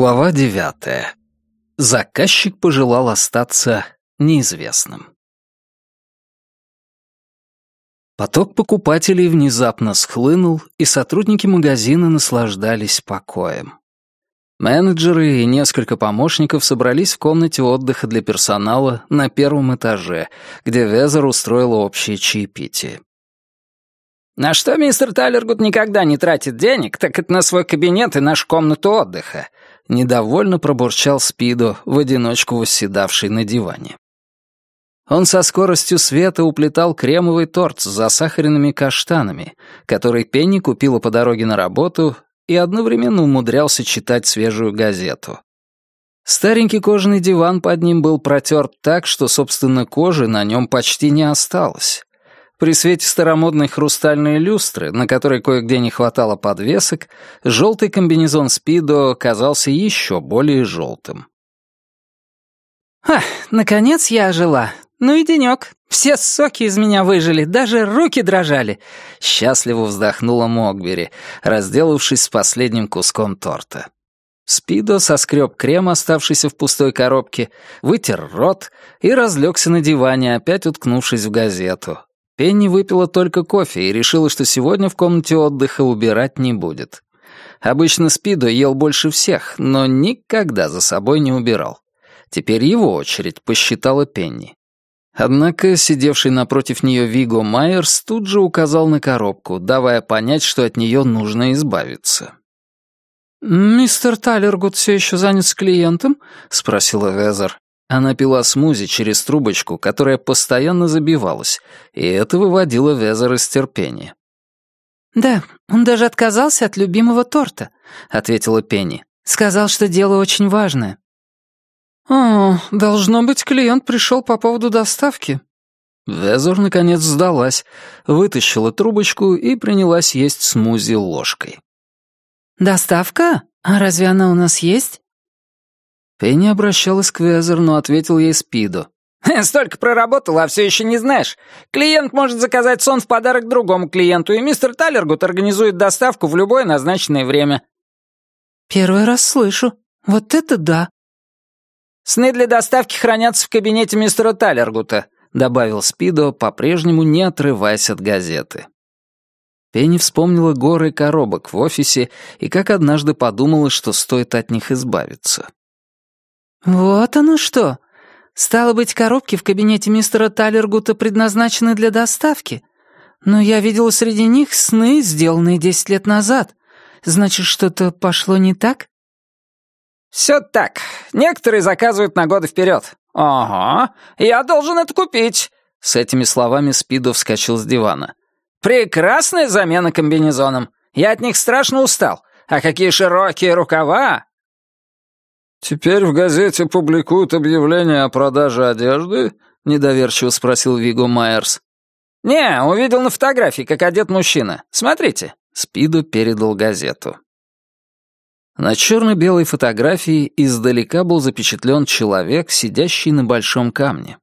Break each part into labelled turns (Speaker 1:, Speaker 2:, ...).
Speaker 1: Глава девятая. Заказчик пожелал остаться неизвестным. Поток покупателей внезапно схлынул, и сотрудники магазина наслаждались покоем. Менеджеры и несколько помощников собрались в комнате отдыха для персонала на первом этаже, где Везер устроил общее чаепитие.
Speaker 2: «На что мистер Талергуд никогда не тратит денег, так это на свой кабинет и нашу комнату отдыха», недовольно пробурчал Спидо, в одиночку восседавший на диване. Он со скоростью света уплетал кремовый торт с засахаренными каштанами, который Пенни купила по дороге на работу и одновременно умудрялся читать свежую газету. Старенький кожаный диван под ним был протерт так, что, собственно, кожи на нем почти не осталось. При свете старомодной хрустальной люстры, на которой кое-где не хватало подвесок, желтый комбинезон Спидо казался еще более желтым.
Speaker 3: «Ха, наконец я ожила. Ну и денек. Все соки из меня выжили, даже руки дрожали.
Speaker 1: Счастливо вздохнула Могбери, разделавшись с последним куском торта. Спидо соскреб крем, оставшийся в пустой коробке, вытер рот и разлегся на диване, опять уткнувшись в газету. Пенни выпила только кофе и решила, что сегодня в комнате отдыха убирать не будет. Обычно Спидо ел больше всех, но никогда за собой не убирал. Теперь его очередь, посчитала Пенни. Однако сидевший напротив нее Виго Майерс тут же указал на коробку, давая понять, что от нее нужно избавиться.
Speaker 3: «Мистер Талергуд все еще занят с клиентом?» — спросила Везер.
Speaker 1: Она пила смузи через трубочку, которая постоянно забивалась, и это выводило Везер из терпения.
Speaker 3: «Да, он даже отказался от любимого торта», — ответила Пенни. «Сказал, что дело очень важное». «О, должно быть, клиент пришел по поводу доставки».
Speaker 1: Везор, наконец, сдалась, вытащила трубочку и принялась есть смузи ложкой.
Speaker 3: «Доставка? А разве она у нас есть?»
Speaker 1: Пенни обращалась к Везер, но ответил ей Спидо.
Speaker 2: «Столько проработала, а все еще не знаешь. Клиент может заказать сон в подарок другому клиенту, и мистер Талергут организует доставку в любое назначенное время».
Speaker 3: «Первый раз слышу. Вот это да!»
Speaker 2: «Сны для доставки хранятся в кабинете мистера Талергута», добавил Спидо, по-прежнему не отрываясь от газеты. Пенни вспомнила горы коробок в офисе и как однажды подумала, что стоит от них избавиться.
Speaker 3: «Вот оно что! Стало быть, коробки в кабинете мистера Талергута предназначены для доставки. Но я видела среди них сны, сделанные десять лет назад. Значит, что-то пошло не так?»
Speaker 2: «Все так. Некоторые заказывают на годы вперед. Ага, я должен это купить».
Speaker 1: С этими словами Спидо вскочил с дивана.
Speaker 2: «Прекрасная замена комбинезоном. Я от них страшно устал. А какие широкие рукава!»
Speaker 4: «Теперь в газете публикуют объявление о продаже одежды?» — недоверчиво спросил Виго Майерс.
Speaker 2: «Не, увидел на фотографии, как одет мужчина. Смотрите».
Speaker 1: Спиду передал газету. На черно-белой фотографии издалека был запечатлен человек, сидящий на большом камне.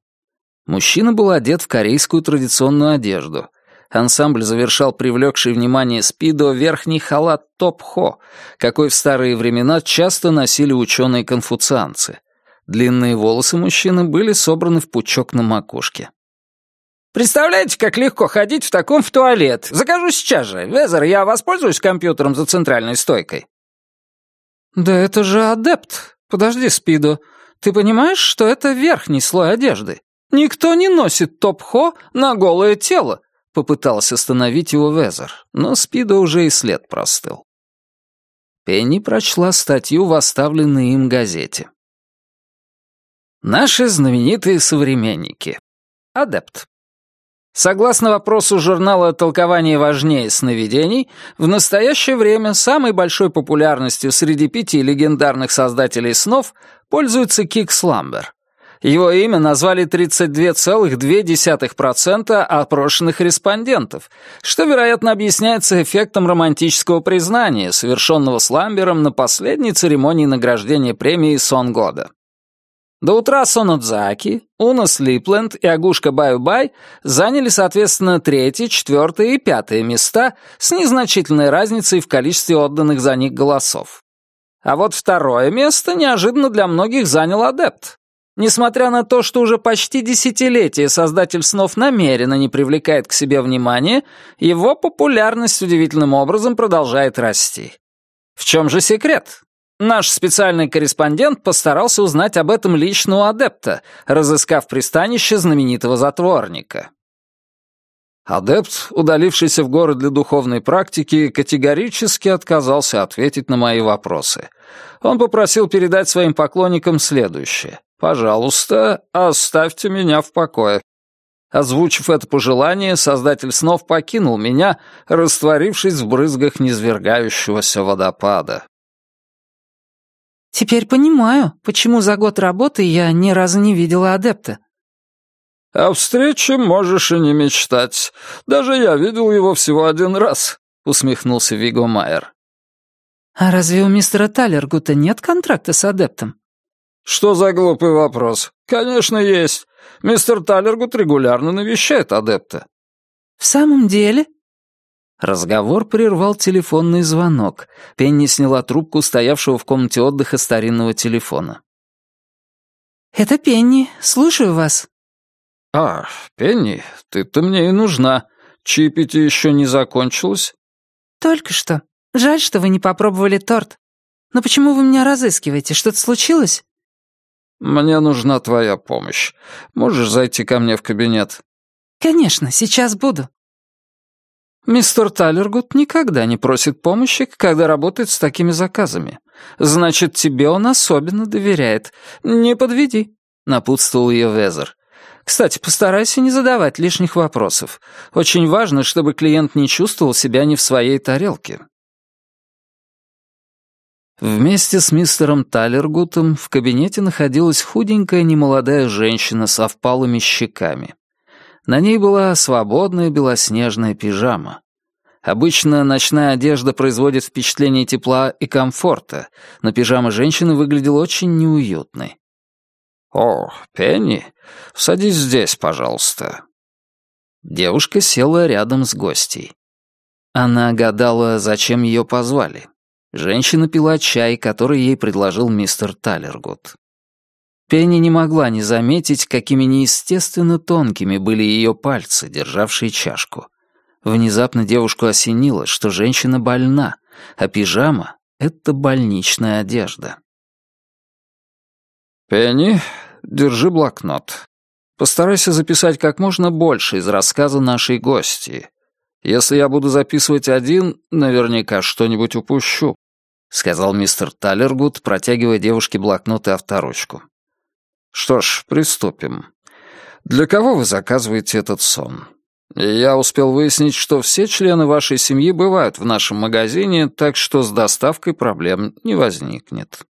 Speaker 1: Мужчина был одет в корейскую традиционную одежду. Ансамбль завершал привлекший внимание Спидо верхний халат топ-хо, какой в старые времена часто носили ученые-конфуцианцы. Длинные волосы мужчины были собраны в пучок на макушке.
Speaker 2: «Представляете, как легко ходить в таком в туалет? Закажу сейчас же. Везер, я воспользуюсь компьютером за центральной стойкой».
Speaker 3: «Да это же адепт. Подожди, Спидо. Ты понимаешь, что это верхний слой одежды? Никто не носит топ-хо на голое тело», — попытался остановить его Везер, но Спидо уже и след простыл.
Speaker 1: Пенни прочла статью в оставленной им газете. Наши знаменитые современники. Адепт. Согласно вопросу журнала «Толкование важнее сновидений», в настоящее время самой большой популярностью среди пяти легендарных создателей снов пользуется Кик Сламбер. Его имя назвали 32,2% опрошенных респондентов, что, вероятно, объясняется эффектом романтического признания, совершенного Сламбером на последней церемонии награждения премии «Сон года». До утра Сонодзаки, Уна Слипленд и Агушка Баю-Бай заняли, соответственно, третье, четвертое и пятое места с незначительной разницей в количестве отданных за них голосов.
Speaker 2: А вот второе место неожиданно для многих занял адепт. Несмотря на то, что уже почти десятилетие создатель снов намеренно не привлекает к себе внимания, его популярность удивительным образом продолжает расти. В чем же секрет? Наш специальный корреспондент постарался узнать об этом лично у адепта, разыскав пристанище знаменитого затворника. Адепт, удалившийся в город для духовной практики, категорически отказался ответить на мои вопросы. Он попросил передать своим поклонникам следующее. «Пожалуйста, оставьте меня в покое». Озвучив это пожелание, создатель снов покинул меня, растворившись в брызгах низвергающегося водопада.
Speaker 3: «Теперь понимаю, почему за год работы я ни разу не видела адепта».
Speaker 4: «О встрече можешь и не мечтать. Даже я видел его всего один раз», — усмехнулся Виго Майер.
Speaker 3: «А разве у мистера Талергута нет контракта с адептом?»
Speaker 4: «Что за глупый вопрос? Конечно, есть. Мистер Талергут регулярно навещает адепта».
Speaker 3: «В самом деле?»
Speaker 1: Разговор прервал телефонный звонок. Пенни сняла трубку стоявшего в комнате отдыха старинного телефона.
Speaker 3: «Это Пенни. Слушаю вас».
Speaker 4: «А, Пенни, ты-то мне и нужна. Чипити еще не закончилось?»
Speaker 3: «Только что. Жаль, что вы не попробовали торт. Но почему вы меня разыскиваете? Что-то случилось?»
Speaker 4: «Мне нужна твоя помощь. Можешь зайти ко мне в кабинет?»
Speaker 3: «Конечно, сейчас буду».
Speaker 1: «Мистер Талергут никогда не просит помощи, когда работает с такими заказами. Значит, тебе он особенно доверяет. Не подведи», — напутствовал ее Везер. «Кстати, постарайся не задавать лишних вопросов. Очень важно, чтобы клиент не чувствовал себя не в своей тарелке». Вместе с мистером Талергутом в кабинете находилась худенькая немолодая женщина со впалыми щеками. На ней была свободная белоснежная пижама. Обычно ночная одежда производит впечатление тепла и комфорта, но пижама женщины выглядела очень неуютной. «О, Пенни, садись здесь, пожалуйста». Девушка села рядом с гостей. Она гадала, зачем ее позвали. Женщина пила чай, который ей предложил мистер Талергут. Пенни не могла не заметить, какими неестественно тонкими были ее пальцы, державшие чашку. Внезапно девушку осенило, что женщина больна, а пижама — это больничная одежда. «Пенни, держи блокнот. Постарайся записать как можно больше из рассказа нашей гости. Если я буду записывать один, наверняка что-нибудь упущу», — сказал мистер Талергуд, протягивая девушке блокнот и авторучку. «Что ж, приступим. Для кого вы заказываете этот сон? Я успел выяснить, что все члены вашей семьи бывают в нашем магазине, так что с доставкой проблем не возникнет».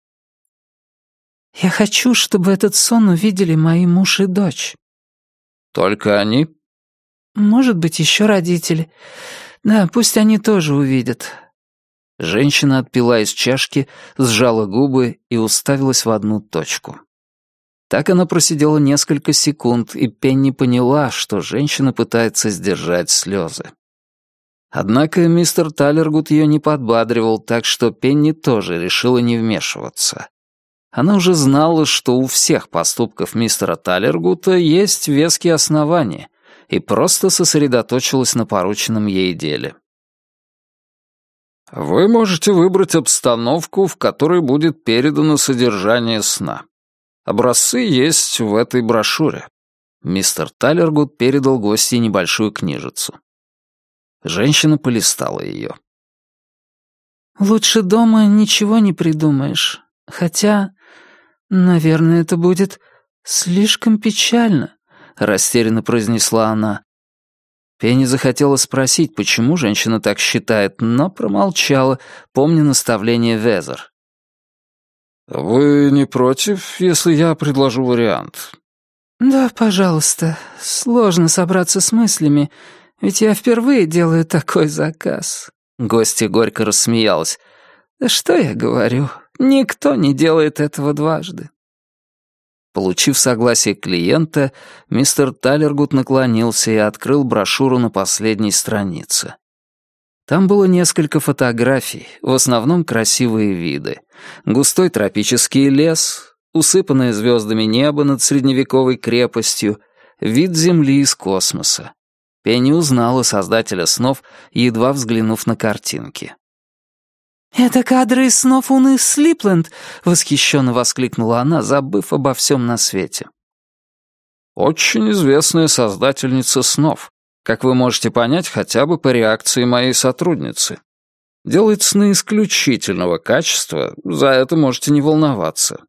Speaker 3: «Я хочу, чтобы этот сон увидели мои муж и дочь».
Speaker 1: «Только они?»
Speaker 3: Может быть, еще родители. Да, пусть они тоже увидят.
Speaker 1: Женщина отпила из чашки, сжала губы и уставилась в одну точку. Так она просидела несколько секунд, и Пенни поняла, что женщина пытается сдержать слезы. Однако мистер Талергут ее не подбадривал, так что Пенни тоже решила не вмешиваться. Она уже знала, что у всех поступков мистера Талергута есть веские основания, и просто сосредоточилась на порученном ей деле. Вы можете выбрать обстановку, в которой будет передано содержание сна. Образцы есть в этой брошюре. Мистер Талергуд передал гостье небольшую книжицу. Женщина полистала ее.
Speaker 3: «Лучше дома ничего не придумаешь. Хотя, наверное, это будет слишком печально. — растерянно произнесла она.
Speaker 1: Пенни захотела спросить, почему женщина так считает, но промолчала, помня наставление Везер. «Вы не против, если я предложу вариант?»
Speaker 3: «Да, пожалуйста. Сложно собраться с мыслями, ведь я впервые делаю такой заказ».
Speaker 1: Гостья горько рассмеялась.
Speaker 3: «Да что я говорю, никто не делает этого дважды».
Speaker 1: Получив согласие клиента, мистер Талергут наклонился и открыл брошюру на последней странице. Там было несколько фотографий, в основном красивые виды. Густой тропический лес, усыпанное звездами небо над средневековой крепостью, вид Земли из космоса. Пенни узнала создателя снов, едва взглянув на картинки.
Speaker 3: «Это кадры из снов Уны Слипленд!» — восхищенно воскликнула она, забыв обо всем на свете.
Speaker 4: «Очень известная создательница снов, как вы можете понять хотя бы по реакции моей сотрудницы. Делает сны исключительного качества, за это можете не волноваться».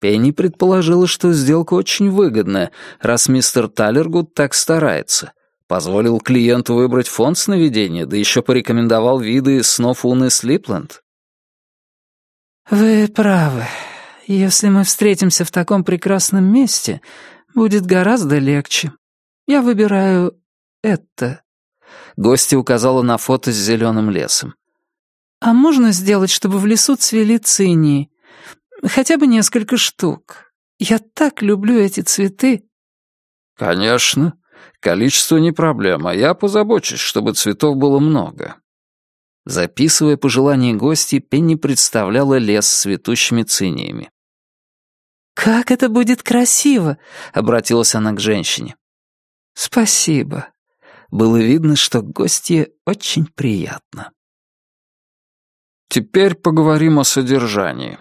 Speaker 1: Пенни предположила, что сделка очень выгодная, раз мистер Таллергуд так старается — Позволил клиенту выбрать фонд сновидения, да еще порекомендовал виды снов Уны Слипленд.
Speaker 3: «Вы правы. Если мы встретимся в таком прекрасном месте, будет гораздо легче. Я выбираю это».
Speaker 1: Гостья указала на фото с зеленым лесом.
Speaker 3: «А можно сделать, чтобы в лесу цвели цинии? Хотя бы несколько штук. Я так люблю эти цветы».
Speaker 4: «Конечно», Количество не проблема, я позабочусь, чтобы цветов было много».
Speaker 1: Записывая пожелания гостей, Пенни представляла лес с цветущими циниями.
Speaker 3: «Как это будет красиво!»
Speaker 1: — обратилась она к женщине.
Speaker 3: «Спасибо».
Speaker 1: Было видно, что гостье очень приятно.
Speaker 4: «Теперь поговорим о содержании.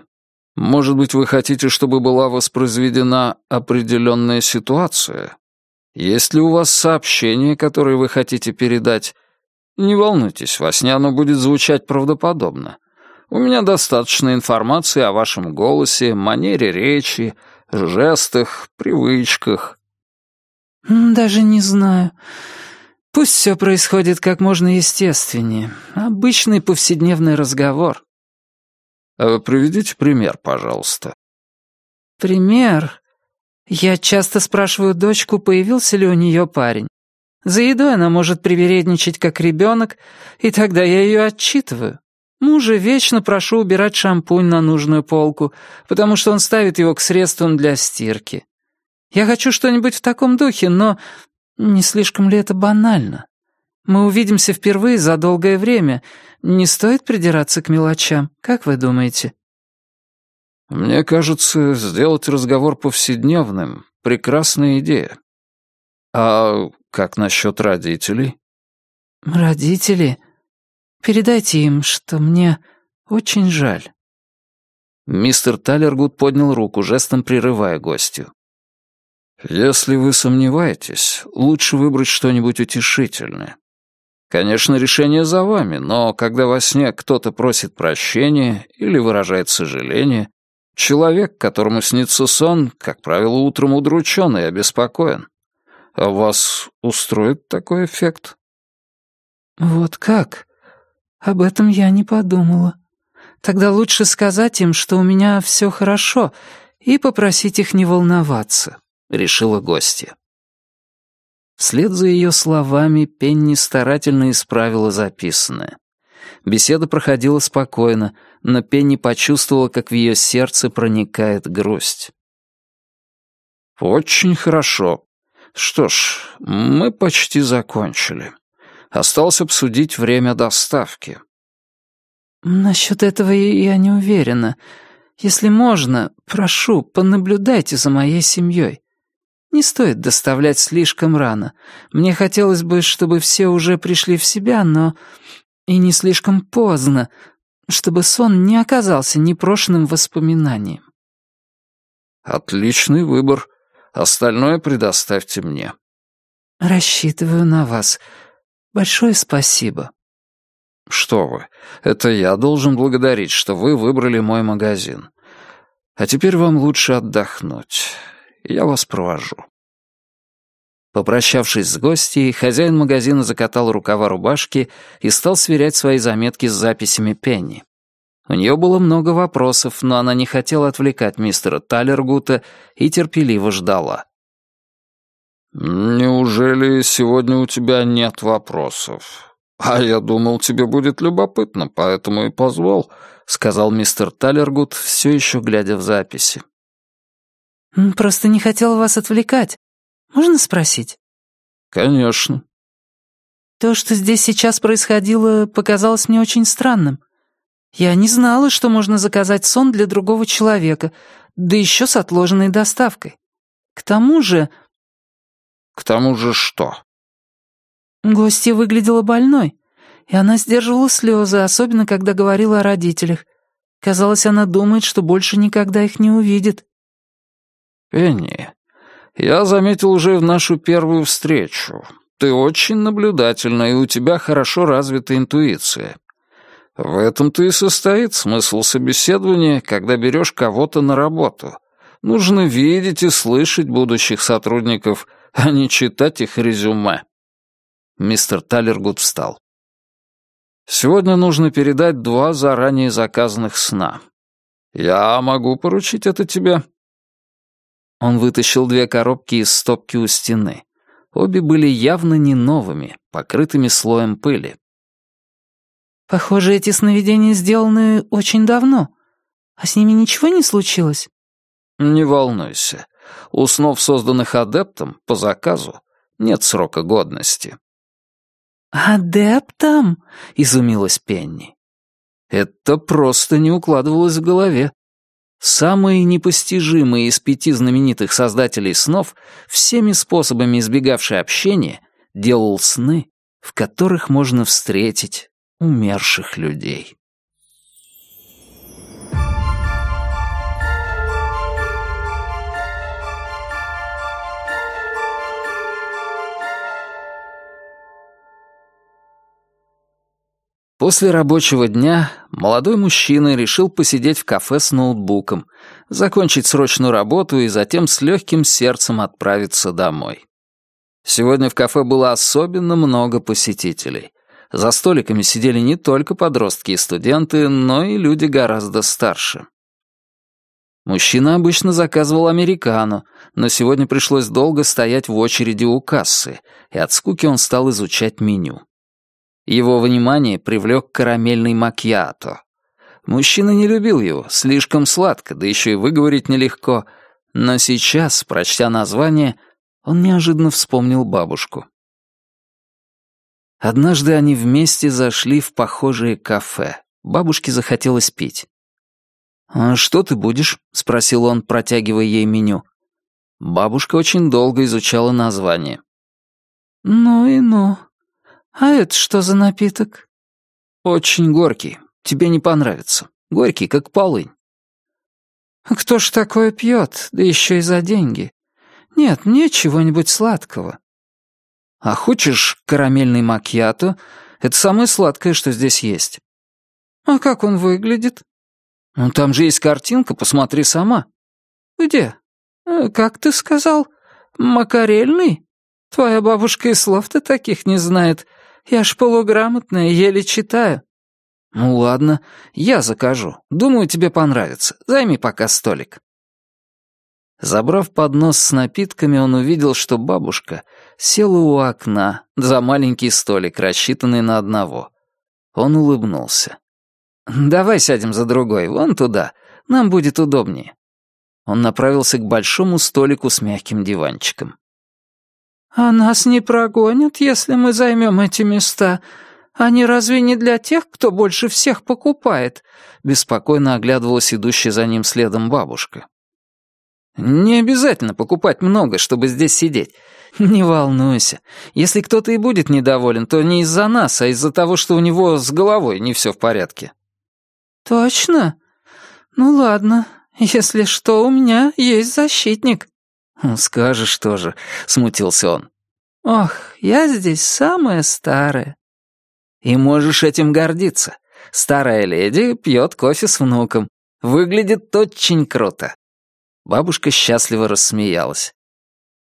Speaker 4: Может быть, вы хотите, чтобы была воспроизведена определенная ситуация, есть ли у вас сообщение, которое вы хотите передать? Не волнуйтесь, во сне оно будет звучать правдоподобно. У меня достаточно информации о вашем голосе, манере речи, жестах, привычках.
Speaker 3: Даже не знаю. Пусть все происходит как можно естественнее. Обычный повседневный разговор.
Speaker 4: А приведите пример, пожалуйста.
Speaker 3: Пример? Я часто спрашиваю дочку, появился ли у нее парень. За едой она может привередничать, как ребенок, и тогда я ее отчитываю. Мужа вечно прошу убирать шампунь на нужную полку, потому что он ставит его к средствам для стирки. Я хочу что-нибудь в таком духе, но не слишком ли это банально? Мы увидимся впервые за долгое время. Не стоит придираться к мелочам, как вы думаете?»
Speaker 4: Мне кажется, сделать разговор повседневным — прекрасная идея. А как насчет родителей?
Speaker 3: Родители? Передайте им, что мне очень жаль.
Speaker 1: Мистер Талергуд поднял руку, жестом прерывая гостю.
Speaker 4: «Если вы сомневаетесь, лучше выбрать что-нибудь утешительное. Конечно, решение за вами, но когда во сне кто-то просит прощения или выражает сожаление, Человек, которому снится сон, как правило, утром удручен и обеспокоен. А вас устроит такой эффект?
Speaker 3: Вот как? Об этом я не подумала. Тогда лучше сказать им, что у меня все хорошо, и попросить их не волноваться, решила гостья.
Speaker 1: Вслед за ее словами Пенни старательно исправила записанное. Беседа проходила спокойно, но Пенни почувствовала, как в ее сердце проникает грусть.
Speaker 4: «Очень хорошо. Что ж, мы почти закончили. Осталось обсудить время доставки».
Speaker 3: «Насчет этого я не уверена. Если можно, прошу, понаблюдайте за моей семьей. Не стоит доставлять слишком рано. Мне хотелось бы, чтобы все уже пришли в себя, но и не слишком поздно, чтобы сон не оказался непрошенным воспоминанием.
Speaker 4: Отличный выбор. Остальное предоставьте мне.
Speaker 3: Рассчитываю на вас. Большое спасибо.
Speaker 4: Что вы, это я должен благодарить, что вы выбрали мой магазин. А теперь вам лучше отдохнуть. Я вас провожу.
Speaker 1: Попрощавшись с гостьей, хозяин магазина закатал рукава рубашки и стал сверять свои заметки с записями Пенни. У нее было много вопросов, но она не хотела отвлекать мистера Талергута и терпеливо ждала.
Speaker 4: «Неужели сегодня у тебя нет вопросов? А я думал, тебе будет любопытно, поэтому и позвал», — сказал мистер Талергут, все еще глядя в записи.
Speaker 3: «Просто не хотел вас отвлекать. Можно спросить?»
Speaker 4: «Конечно».
Speaker 3: То, что здесь сейчас происходило, показалось мне очень странным. Я не знала, что можно заказать сон для другого человека, да еще с отложенной доставкой. К тому же...»
Speaker 4: «К тому же что?»
Speaker 3: Гостья выглядела больной, и она сдерживала слезы, особенно когда говорила о родителях. Казалось, она думает, что больше никогда их не увидит.
Speaker 4: «Пенни, я заметил уже в нашу первую встречу. Ты очень наблюдательна, и у тебя хорошо развита интуиция. В этом-то и состоит смысл собеседования, когда берешь кого-то на работу. Нужно видеть и слышать будущих сотрудников, а не читать их резюме». Мистер Талергуд встал. «Сегодня нужно передать два заранее заказанных сна. Я могу поручить это тебе?» Он вытащил две коробки из стопки у стены. Обе были явно не новыми, покрытыми слоем пыли.
Speaker 3: «Похоже, эти сновидения сделаны очень давно. А с ними ничего не случилось?»
Speaker 4: «Не волнуйся. У снов, созданных адептом, по заказу, нет срока годности».
Speaker 3: «Адептом?» — изумилась Пенни.
Speaker 4: Это просто не укладывалось в голове. Самый непостижимый из пяти знаменитых создателей снов, всеми способами избегавший общения, делал сны, в которых можно встретить умерших людей. После рабочего дня молодой мужчина решил посидеть в кафе с ноутбуком, закончить срочную работу и затем с легким сердцем отправиться домой. Сегодня в кафе было особенно много посетителей. За столиками сидели не только подростки и студенты, но и люди гораздо старше. Мужчина обычно заказывал американо, но сегодня пришлось долго стоять в очереди у кассы, и от скуки он стал изучать меню. Его внимание привлек карамельный макьято. Мужчина не любил его, слишком сладко, да еще и выговорить нелегко. Но сейчас, прочтя название, он неожиданно вспомнил бабушку. Однажды они вместе зашли в похожее кафе. Бабушке захотелось пить. «А что ты будешь?» — спросил он, протягивая ей меню. Бабушка очень долго изучала название.
Speaker 3: «Ну и ну», «А это что за напиток?»
Speaker 4: «Очень горький. Тебе не понравится. Горький, как полынь».
Speaker 3: «Кто ж такое пьет, да еще и за деньги? Нет, мне чего-нибудь сладкого».
Speaker 4: «А хочешь карамельный макьято? Это самое сладкое, что здесь есть».
Speaker 3: «А как он выглядит?»
Speaker 4: «Ну, там же есть картинка, посмотри сама».
Speaker 3: «Где? Э, как ты сказал? Макарельный? Твоя бабушка и слов-то таких не знает. Я ж полуграмотная, еле читаю».
Speaker 4: «Ну ладно, я закажу. Думаю, тебе понравится. Займи пока столик». Забрав поднос с напитками, он увидел, что бабушка села у окна за маленький столик, рассчитанный на одного. Он улыбнулся. «Давай сядем за другой, вон туда. Нам будет удобнее». Он направился к большому столику с мягким диванчиком.
Speaker 3: «А нас не прогонят, если мы займем эти места. Они разве не для тех, кто больше всех покупает?» Беспокойно оглядывалась идущая за ним следом бабушка. «Не обязательно покупать много, чтобы здесь сидеть. Не волнуйся. Если кто-то и будет недоволен, то не из-за нас, а из-за того, что у него с головой не все в порядке». «Точно? Ну ладно. Если что, у меня есть защитник».
Speaker 4: «Скажешь тоже», — смутился он.
Speaker 3: «Ох, я здесь самая старая».
Speaker 4: «И можешь этим гордиться. Старая леди пьет кофе с внуком. Выглядит очень круто». Бабушка счастливо рассмеялась.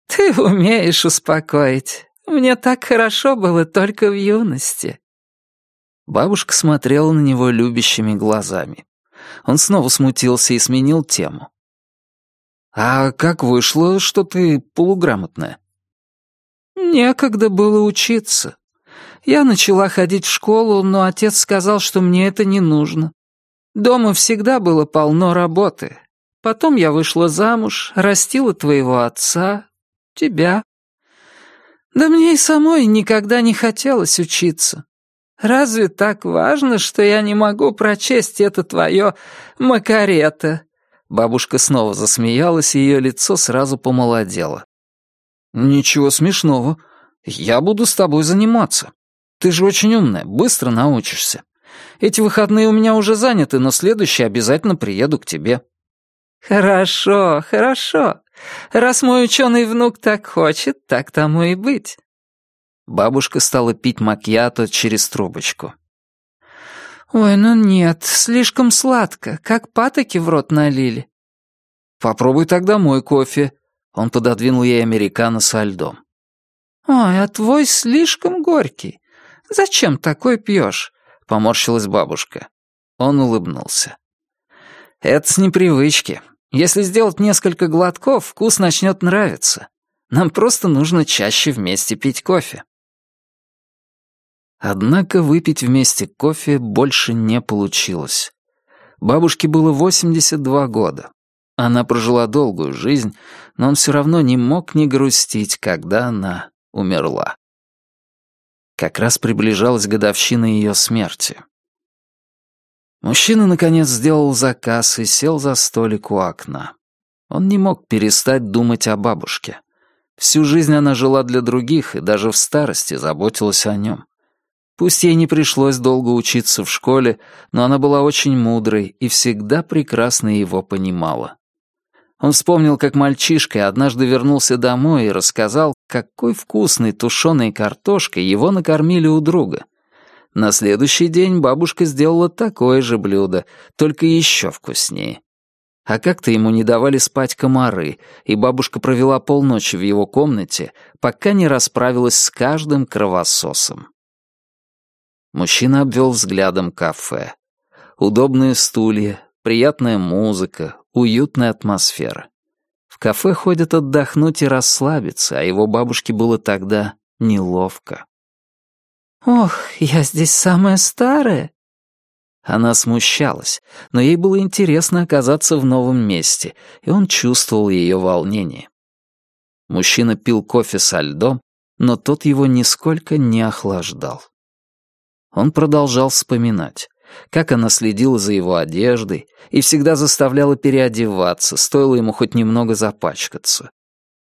Speaker 3: «Ты умеешь успокоить. Мне так хорошо было только в юности».
Speaker 4: Бабушка смотрела на него любящими глазами. Он снова смутился и сменил тему. «А как вышло, что ты полуграмотная?»
Speaker 3: «Некогда было учиться. Я начала ходить в школу, но отец сказал, что мне это не нужно. Дома всегда было полно работы. Потом я вышла замуж, растила твоего отца, тебя. Да мне и самой никогда не хотелось учиться. Разве так важно, что я не могу прочесть это твое Макарета?»
Speaker 1: Бабушка снова засмеялась, и ее лицо сразу помолодело.
Speaker 3: «Ничего смешного. Я буду с тобой заниматься. Ты же очень умная, быстро научишься. Эти выходные у меня уже заняты, но следующие обязательно приеду к тебе». «Хорошо, хорошо. Раз мой ученый внук так хочет, так тому и быть».
Speaker 1: Бабушка стала пить макьято через трубочку.
Speaker 3: «Ой, ну нет, слишком сладко, как патоки в рот налили».
Speaker 1: «Попробуй тогда мой кофе». Он пододвинул ей американо со льдом.
Speaker 3: «Ой, а твой слишком горький. Зачем такой пьешь?» — поморщилась бабушка.
Speaker 1: Он улыбнулся. «Это с непривычки. Если сделать несколько глотков, вкус начнет нравиться. Нам просто нужно чаще вместе пить кофе». Однако выпить вместе кофе больше не получилось. Бабушке было 82 года. Она прожила долгую жизнь, но он все равно не мог не грустить, когда она умерла. Как раз приближалась годовщина ее смерти. Мужчина, наконец, сделал заказ и сел за столик у окна. Он не мог перестать думать о бабушке. Всю жизнь она жила для других и даже в старости заботилась о нем. Пусть ей не пришлось долго учиться в школе, но она была очень мудрой и всегда прекрасно его понимала. Он вспомнил, как мальчишка однажды вернулся домой и рассказал, какой вкусной тушеной картошкой его накормили у друга. На следующий день бабушка сделала такое же блюдо, только еще вкуснее. А как-то ему не давали спать комары, и бабушка провела полночи в его комнате, пока не расправилась с каждым кровососом. Мужчина обвел взглядом кафе. Удобные стулья, приятная музыка, уютная атмосфера. В кафе ходят отдохнуть и расслабиться, а его бабушке было тогда неловко.
Speaker 3: «Ох, я здесь самая старая».
Speaker 1: Она смущалась, но ей было интересно оказаться в новом месте, и он чувствовал ее волнение. Мужчина пил кофе со льдом, но тот его нисколько не охлаждал. Он продолжал вспоминать, как она следила за его одеждой и всегда заставляла переодеваться, стоило ему хоть немного запачкаться.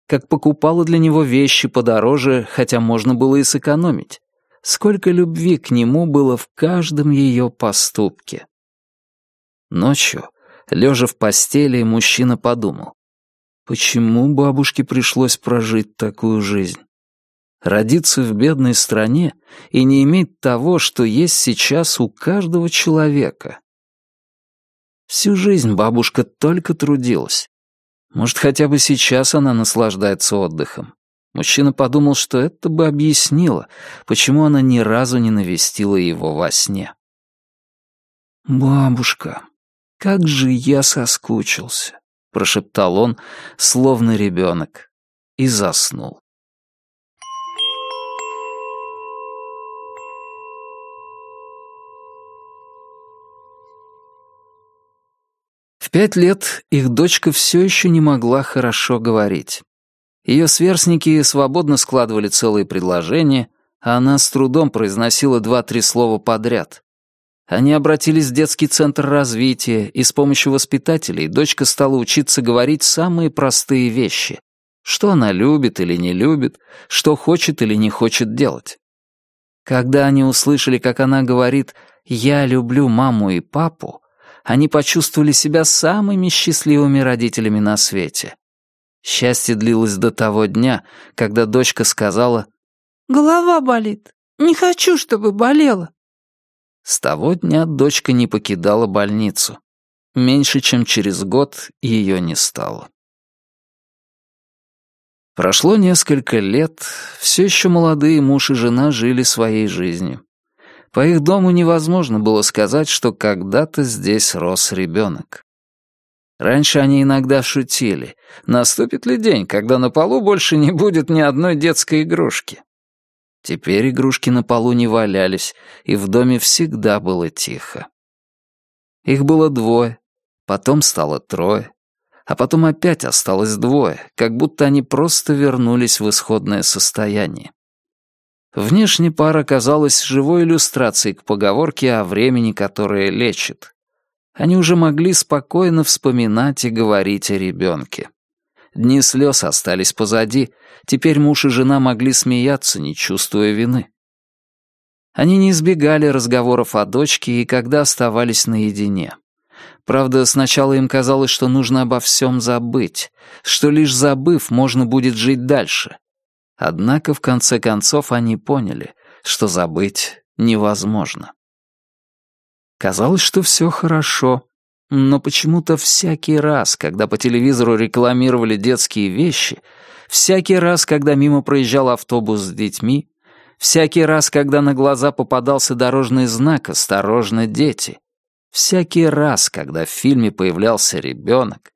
Speaker 1: Как покупала для него вещи подороже, хотя можно было и сэкономить. Сколько любви к нему было в каждом ее поступке. Ночью, лежа в постели, мужчина подумал, почему бабушке пришлось прожить такую жизнь? Родиться в бедной стране и не иметь того, что есть сейчас у каждого человека. Всю жизнь бабушка только трудилась. Может, хотя бы сейчас она наслаждается отдыхом. Мужчина подумал, что это бы объяснило, почему она ни разу не навестила его во сне. «Бабушка, как же я соскучился», — прошептал он, словно ребенок, и заснул. Пять лет их дочка все еще не могла хорошо говорить. Ее сверстники свободно складывали целые предложения, а она с трудом произносила два-три слова подряд. Они обратились в детский центр развития, и с помощью воспитателей дочка стала учиться говорить самые простые вещи. Что она любит или не любит, что хочет или не хочет делать. Когда они услышали, как она говорит «я люблю маму и папу», они почувствовали себя самыми счастливыми родителями на свете. Счастье длилось до того дня, когда дочка сказала «Голова болит. Не хочу, чтобы болела». С того дня дочка не покидала больницу. Меньше чем через год ее не стало. Прошло несколько лет, все еще молодые муж и жена жили своей жизнью. По их дому невозможно было сказать, что когда-то здесь рос ребенок. Раньше они иногда шутили. Наступит ли день, когда на полу больше не будет ни одной детской игрушки? Теперь игрушки на полу не валялись, и в доме всегда было тихо. Их было двое, потом стало трое, а потом опять осталось двое, как будто они просто вернулись в исходное состояние. Внешне пара казалась живой иллюстрацией к поговорке о времени, которое лечит. Они уже могли спокойно вспоминать и говорить о ребенке. Дни слез остались позади, теперь муж и жена могли смеяться, не чувствуя вины. Они не избегали разговоров о дочке и когда оставались наедине. Правда, сначала им казалось, что нужно обо всем забыть, что лишь забыв, можно будет жить дальше. Однако, в конце концов, они поняли, что забыть невозможно. Казалось, что все хорошо, но почему-то всякий раз, когда по телевизору рекламировали детские вещи, всякий раз, когда мимо проезжал автобус с детьми, всякий раз, когда на глаза попадался дорожный знак «Осторожно, дети», всякий раз, когда в фильме появлялся ребенок,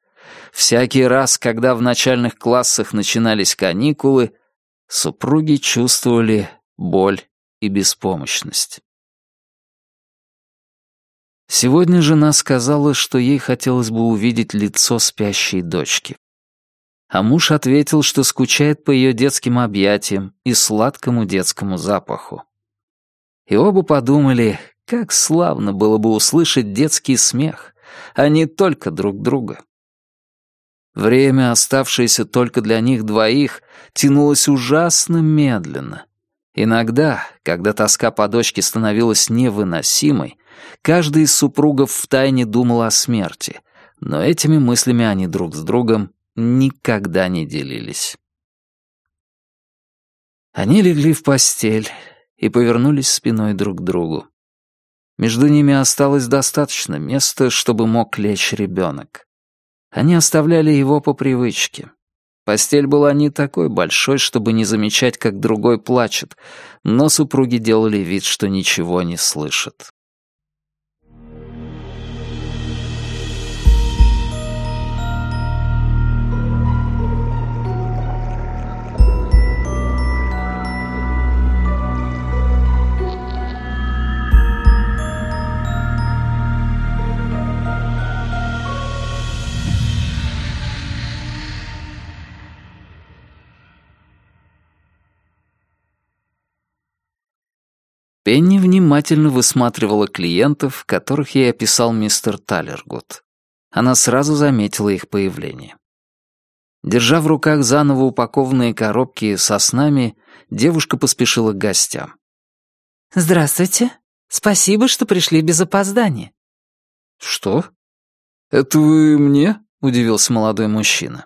Speaker 1: всякий раз, когда в начальных классах начинались каникулы, Супруги чувствовали боль и беспомощность. Сегодня жена сказала, что ей хотелось бы увидеть лицо спящей дочки. А муж ответил, что скучает по ее детским объятиям и сладкому детскому запаху. И оба подумали, как славно было бы услышать детский смех, а не только друг друга. Время, оставшееся только для них двоих, тянулось ужасно медленно. Иногда, когда тоска по дочке становилась невыносимой, каждый из супругов втайне думал о смерти, но этими мыслями они друг с другом никогда не делились. Они легли в постель и повернулись спиной друг к другу. Между ними осталось достаточно места, чтобы мог лечь ребенок. Они оставляли его по привычке. Постель была не такой большой, чтобы не замечать, как другой плачет, но супруги делали вид, что ничего не слышат. Пенни внимательно высматривала клиентов, которых ей описал мистер Талергуд. Она сразу заметила их появление. Держа в руках заново упакованные коробки со снами, девушка поспешила к гостям.
Speaker 5: «Здравствуйте. Спасибо, что пришли без опоздания».
Speaker 1: «Что? Это вы мне?» — удивился молодой мужчина.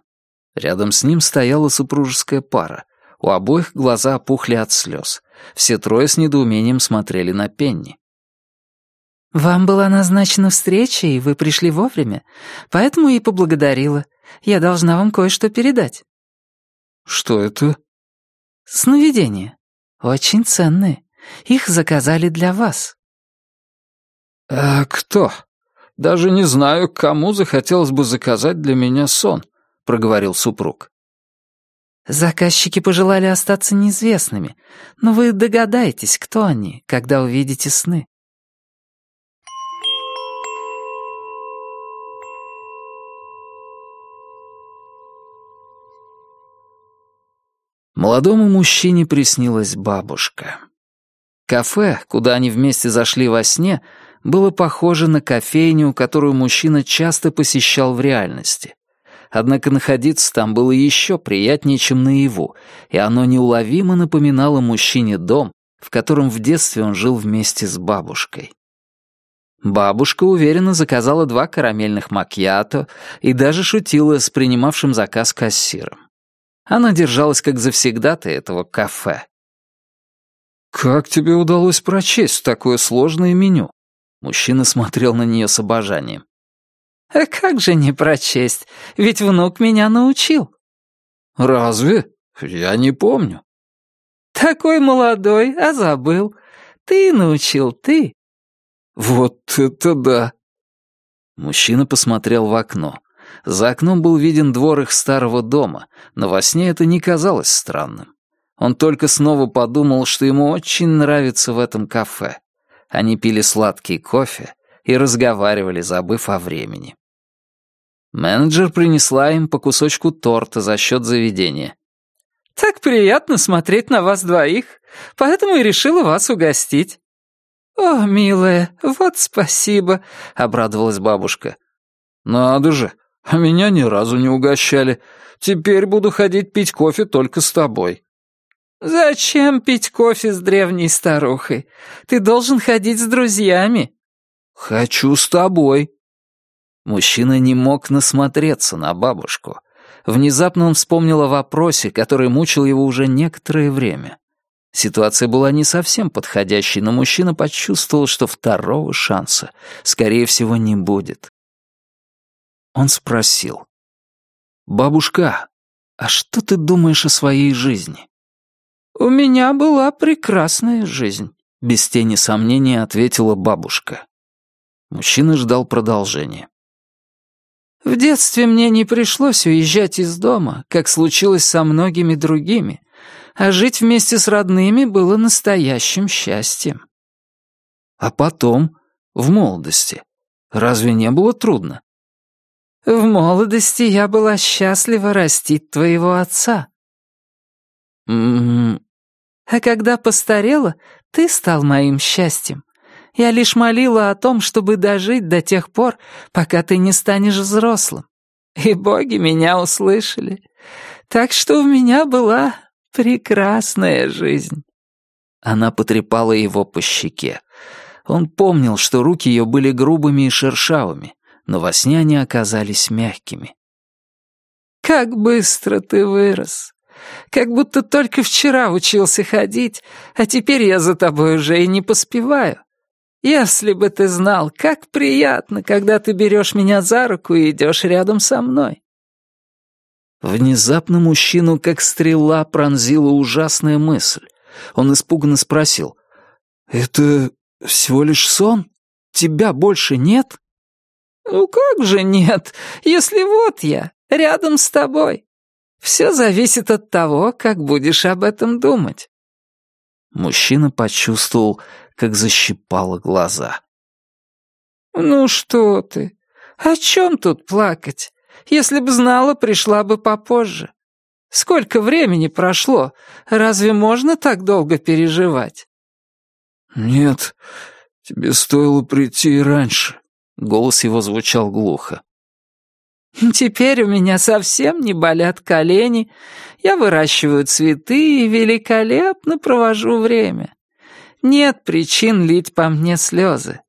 Speaker 1: Рядом с ним стояла супружеская пара. У обоих глаза опухли от слез. Все трое с недоумением смотрели на Пенни.
Speaker 5: «Вам была назначена встреча, и вы пришли вовремя, поэтому и поблагодарила. Я должна вам кое-что передать».
Speaker 1: «Что это?»
Speaker 5: «Сновидения. Очень ценные. Их заказали для вас».
Speaker 1: «А кто? Даже не знаю, кому захотелось бы заказать для меня сон», — проговорил супруг.
Speaker 5: Заказчики пожелали остаться неизвестными, но вы догадаетесь, кто они, когда увидите сны.
Speaker 1: Молодому мужчине приснилась бабушка. Кафе, куда они вместе зашли во сне, было похоже на кофейню, которую мужчина часто посещал в реальности. Однако находиться там было еще приятнее, чем наяву, и оно неуловимо напоминало мужчине дом, в котором в детстве он жил вместе с бабушкой. Бабушка уверенно заказала два карамельных макьято и даже шутила с принимавшим заказ кассиром. Она держалась как завсегдата этого кафе. «Как тебе удалось прочесть такое сложное меню?» Мужчина смотрел на нее с обожанием.
Speaker 5: А как же не прочесть? Ведь внук меня научил.
Speaker 1: Разве? Я не помню.
Speaker 5: Такой молодой, а забыл. Ты научил, ты.
Speaker 1: Вот это да. Мужчина посмотрел в окно. За окном был виден двор их старого дома, но во сне это не казалось странным. Он только снова подумал, что ему очень нравится в этом кафе. Они пили сладкий кофе и разговаривали, забыв о времени. Менеджер принесла им по кусочку торта за счет заведения.
Speaker 3: Так приятно смотреть на вас двоих, поэтому и решила вас угостить». «О, милая, вот спасибо», — обрадовалась бабушка.
Speaker 4: «Надо же, а меня ни разу не угощали. Теперь буду ходить пить кофе только с тобой».
Speaker 3: «Зачем пить кофе с древней старухой? Ты должен ходить с друзьями».
Speaker 4: «Хочу с тобой».
Speaker 1: Мужчина не мог насмотреться на бабушку. Внезапно он вспомнил о вопросе, который мучил его уже некоторое время. Ситуация была не совсем подходящей, но мужчина почувствовал, что второго шанса, скорее всего, не будет. Он спросил. «Бабушка, а что ты думаешь о своей жизни?»
Speaker 3: «У меня была прекрасная жизнь», —
Speaker 1: без тени сомнения ответила бабушка. Мужчина ждал продолжения.
Speaker 3: «В детстве мне не пришлось уезжать из дома, как случилось со многими другими, а жить вместе с родными было настоящим счастьем».
Speaker 1: «А потом, в молодости, разве не было трудно?»
Speaker 3: «В молодости я была счастлива растить твоего отца».
Speaker 1: «М-м-м...»
Speaker 3: «А когда постарела, ты стал моим счастьем. Я лишь молила о том, чтобы дожить до тех пор, пока ты не станешь взрослым. И боги меня услышали. Так что у меня была прекрасная жизнь».
Speaker 1: Она потрепала его по щеке. Он помнил, что руки ее были грубыми и шершавыми, но во сне они оказались мягкими.
Speaker 3: «Как быстро ты вырос! Как будто только вчера учился ходить, а теперь я за тобой уже и не поспеваю. Если бы ты знал, как приятно, когда ты берешь меня за руку и идешь рядом со мной».
Speaker 1: Внезапно мужчину, как стрела, пронзила ужасная мысль. Он испуганно спросил, «Это всего лишь сон? Тебя больше нет?»
Speaker 3: «Ну как же нет, если вот я, рядом с тобой? Все зависит от того, как будешь об этом думать».
Speaker 1: Мужчина почувствовал, как защипало глаза.
Speaker 3: «Ну что ты? О чем тут плакать? Если б знала, пришла бы попозже. Сколько времени прошло? Разве можно так долго переживать?»
Speaker 4: «Нет, тебе стоило прийти и раньше», —
Speaker 1: голос его звучал глухо.
Speaker 3: «Теперь у меня совсем не болят колени, я выращиваю цветы и великолепно провожу время. Нет причин лить по мне слезы.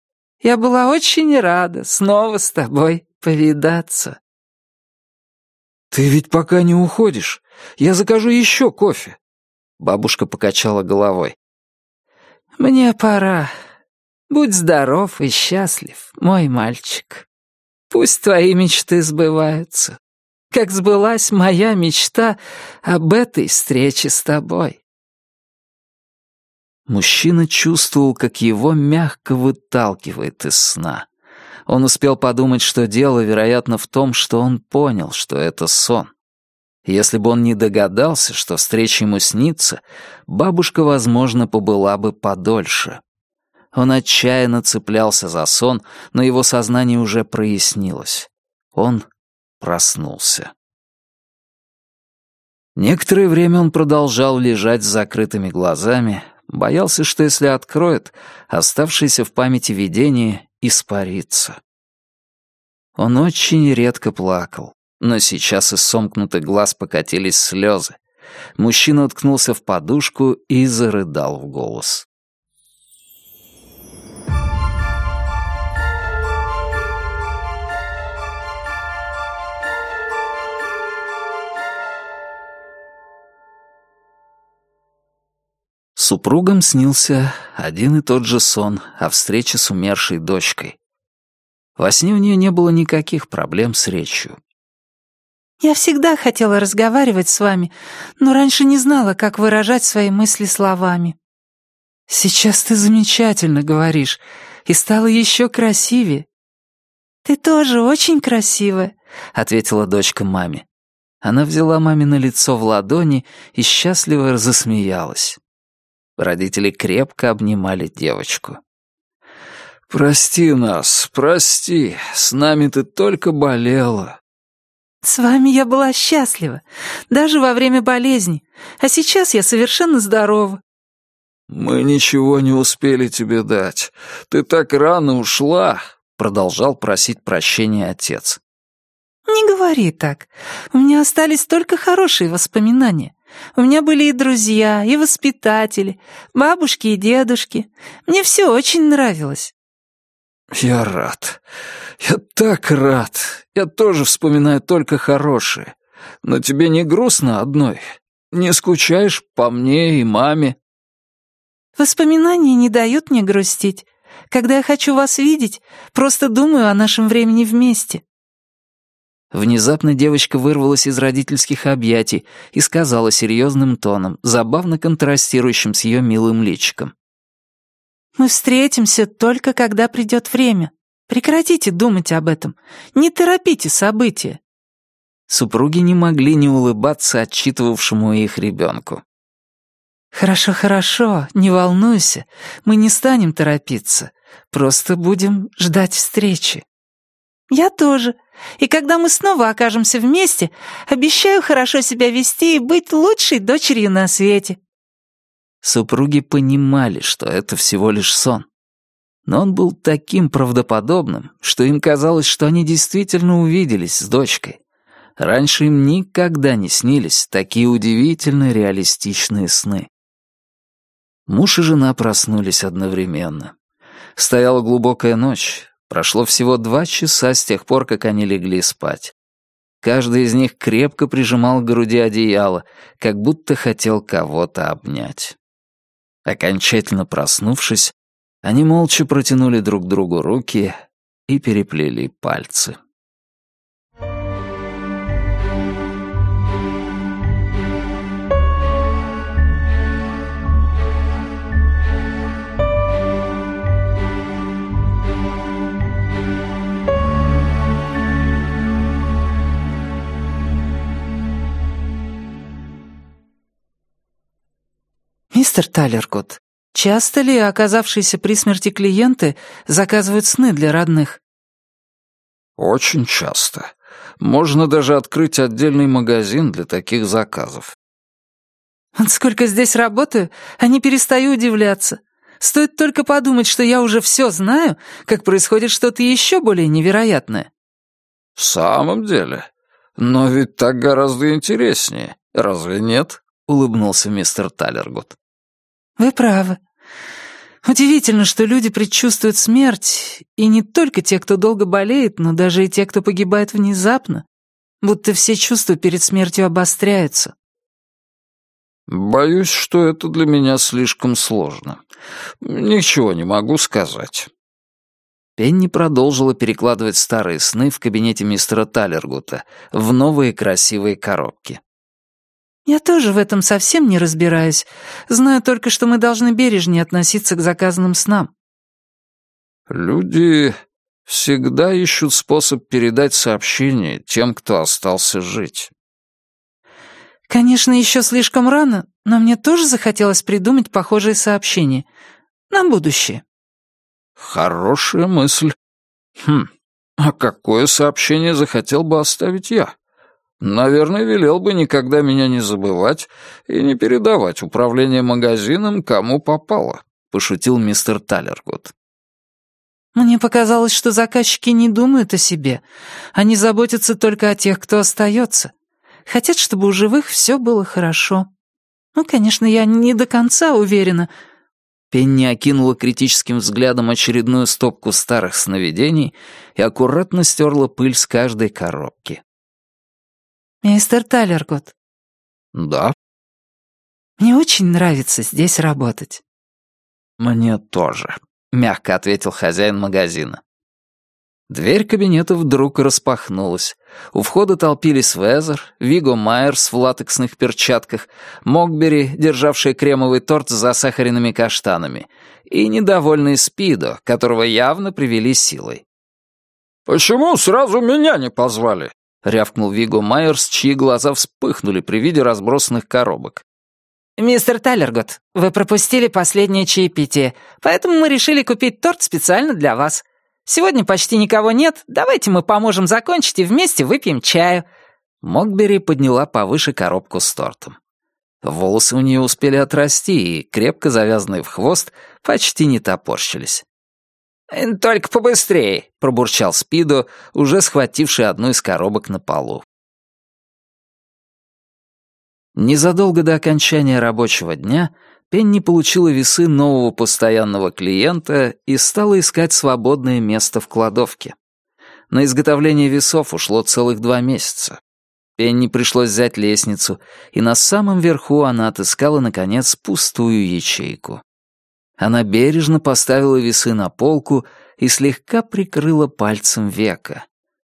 Speaker 3: Я была очень рада снова с тобой повидаться».
Speaker 4: «Ты ведь пока не уходишь. Я закажу еще кофе».
Speaker 1: Бабушка покачала головой.
Speaker 3: «Мне пора. Будь здоров и счастлив, мой мальчик. Пусть твои мечты сбываются, как сбылась моя мечта об этой встрече с тобой».
Speaker 1: Мужчина чувствовал, как его мягко выталкивает из сна. Он успел подумать, что дело, вероятно, в том, что он понял, что это сон. Если бы он не догадался, что встреча ему снится, бабушка, возможно, побыла бы подольше. Он отчаянно цеплялся за сон, но его сознание уже прояснилось. Он проснулся. Некоторое время он продолжал лежать с закрытыми глазами, боялся, что если откроет, оставшееся в памяти видение испарится. Он очень редко плакал, но сейчас из сомкнутых глаз покатились слезы. Мужчина уткнулся в подушку и зарыдал в голос. Супругам снился один и тот же сон о встрече с умершей дочкой. Во сне у нее не было никаких проблем с речью.
Speaker 5: «Я всегда хотела разговаривать с вами, но раньше не знала, как выражать свои мысли словами».
Speaker 3: «Сейчас ты замечательно говоришь и стала еще красивее».
Speaker 5: «Ты тоже очень красивая», —
Speaker 1: ответила дочка маме. Она взяла мамино лицо в ладони и счастливо засмеялась. Родители крепко обнимали девочку.
Speaker 4: «Прости нас, прости, с нами ты только болела».
Speaker 5: С вами я была счастлива, даже во время болезни, а сейчас я совершенно здорова».
Speaker 4: «Мы ничего не успели тебе дать. Ты так рано ушла», — продолжал просить прощения отец.
Speaker 5: «Не говори так. У меня остались только хорошие воспоминания. У меня были и друзья, и воспитатели, бабушки и дедушки. Мне все очень нравилось».
Speaker 4: «Я рад. Я так рад. Я тоже вспоминаю только хорошее. Но тебе не грустно одной? Не скучаешь по мне и маме?»
Speaker 5: «Воспоминания не дают мне грустить. Когда я хочу вас видеть, просто думаю о нашем времени вместе».
Speaker 1: Внезапно девочка вырвалась из родительских объятий и сказала серьезным тоном, забавно контрастирующим с ее милым личиком.
Speaker 5: «Мы встретимся только когда придет время. Прекратите думать об этом. Не торопите события».
Speaker 1: Супруги не могли не улыбаться отчитывавшему их ребенку.
Speaker 5: «Хорошо, хорошо, не волнуйся. Мы не станем торопиться. Просто будем ждать встречи». «Я тоже. И когда мы снова окажемся вместе, обещаю хорошо себя вести и быть лучшей дочерью на свете».
Speaker 1: Супруги понимали, что это всего лишь сон. Но он был таким правдоподобным, что им казалось, что они действительно увиделись с дочкой. Раньше им никогда не снились такие удивительно реалистичные сны. Муж и жена проснулись одновременно. Стояла глубокая ночь. Прошло всего два часа с тех пор, как они легли спать. Каждый из них крепко прижимал к груди одеяло, как будто хотел кого-то обнять. Окончательно проснувшись, они молча протянули друг другу руки и переплели пальцы.
Speaker 5: «Мистер Талеркот, часто ли оказавшиеся при смерти клиенты заказывают сны для родных?»
Speaker 4: «Очень часто. Можно даже открыть отдельный магазин для таких заказов».
Speaker 5: «Вот сколько здесь работаю, а не перестаю удивляться. Стоит только подумать, что я уже все знаю, как происходит что-то еще более невероятное».
Speaker 4: «В самом деле? Но ведь так гораздо интереснее, разве нет?» — улыбнулся мистер Талергут.
Speaker 5: «Вы правы. Удивительно, что люди предчувствуют смерть, и не только те, кто долго болеет, но даже и те, кто погибает внезапно, будто все чувства перед смертью обостряются».
Speaker 4: «Боюсь, что это для меня слишком сложно. Ничего не могу сказать».
Speaker 1: Пенни продолжила перекладывать старые сны в кабинете мистера Талергута в новые красивые коробки.
Speaker 5: «Я тоже в этом совсем не разбираюсь. Знаю только, что мы должны бережнее относиться к заказанным снам».
Speaker 4: «Люди всегда ищут способ передать сообщение тем, кто остался жить».
Speaker 5: «Конечно, еще слишком рано, но мне тоже захотелось придумать похожие сообщения. На будущее».
Speaker 4: «Хорошая мысль. Хм, а какое сообщение захотел бы оставить я?» Наверное, велел бы никогда меня не забывать и не передавать управление магазином кому попало», — пошутил мистер Талергуд.
Speaker 5: «Мне показалось, что заказчики не думают о себе. Они заботятся только о тех, кто остается. Хотят, чтобы у живых все было хорошо. Ну, конечно, я не до конца уверена».
Speaker 1: Пенни окинула критическим взглядом очередную стопку старых сновидений и аккуратно стерла пыль с каждой коробки.
Speaker 5: «Мистер Талергот».
Speaker 4: «Да?»
Speaker 5: «Мне очень нравится здесь работать».
Speaker 1: «Мне тоже», — мягко ответил хозяин магазина. Дверь кабинета вдруг распахнулась. У входа толпились Везер, Виго Майерс в латексных перчатках, Мокбери, державший кремовый торт с засахаренными каштанами, и недовольный Спидо, которого явно привели силой.
Speaker 4: «Почему сразу меня не позвали?»
Speaker 1: Рявкнул Виго Майерс, чьи глаза вспыхнули при виде разбросанных коробок.
Speaker 5: «Мистер Талергот, вы пропустили последнее чаепитие, поэтому мы решили купить торт специально для вас. Сегодня почти никого нет, давайте мы поможем закончить и вместе выпьем чаю.
Speaker 1: Мокбери подняла повыше коробку с тортом. Волосы у нее успели отрасти, и, крепко завязанные в хвост, почти не топорщились. «Э, «Только побыстрее», — пробурчал Спидо, уже схвативший одну из коробок на полу. Незадолго до окончания рабочего дня Пенни получила весы нового постоянного клиента и стала искать свободное место в кладовке. На изготовление весов ушло целых два месяца. Пенни пришлось взять лестницу, и на самом верху она отыскала, наконец, пустую ячейку. Она бережно поставила весы на полку и слегка прикрыла пальцем века.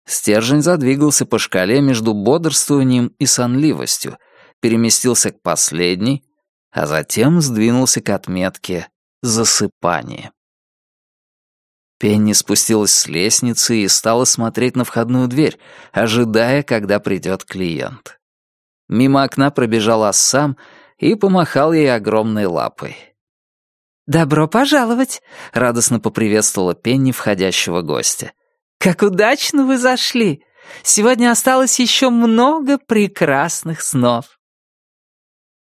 Speaker 1: Стержень задвигался по шкале между бодрствованием и сонливостью, переместился к последней, а затем сдвинулся к отметке «засыпание». Пенни спустилась с лестницы и стала смотреть на входную дверь, ожидая, когда придет клиент. Мимо окна пробежал Ассам и помахал ей огромной лапой.
Speaker 5: «Добро пожаловать!»
Speaker 1: — радостно поприветствовала Пенни входящего гостя.
Speaker 5: «Как удачно вы зашли! Сегодня осталось еще много прекрасных снов!»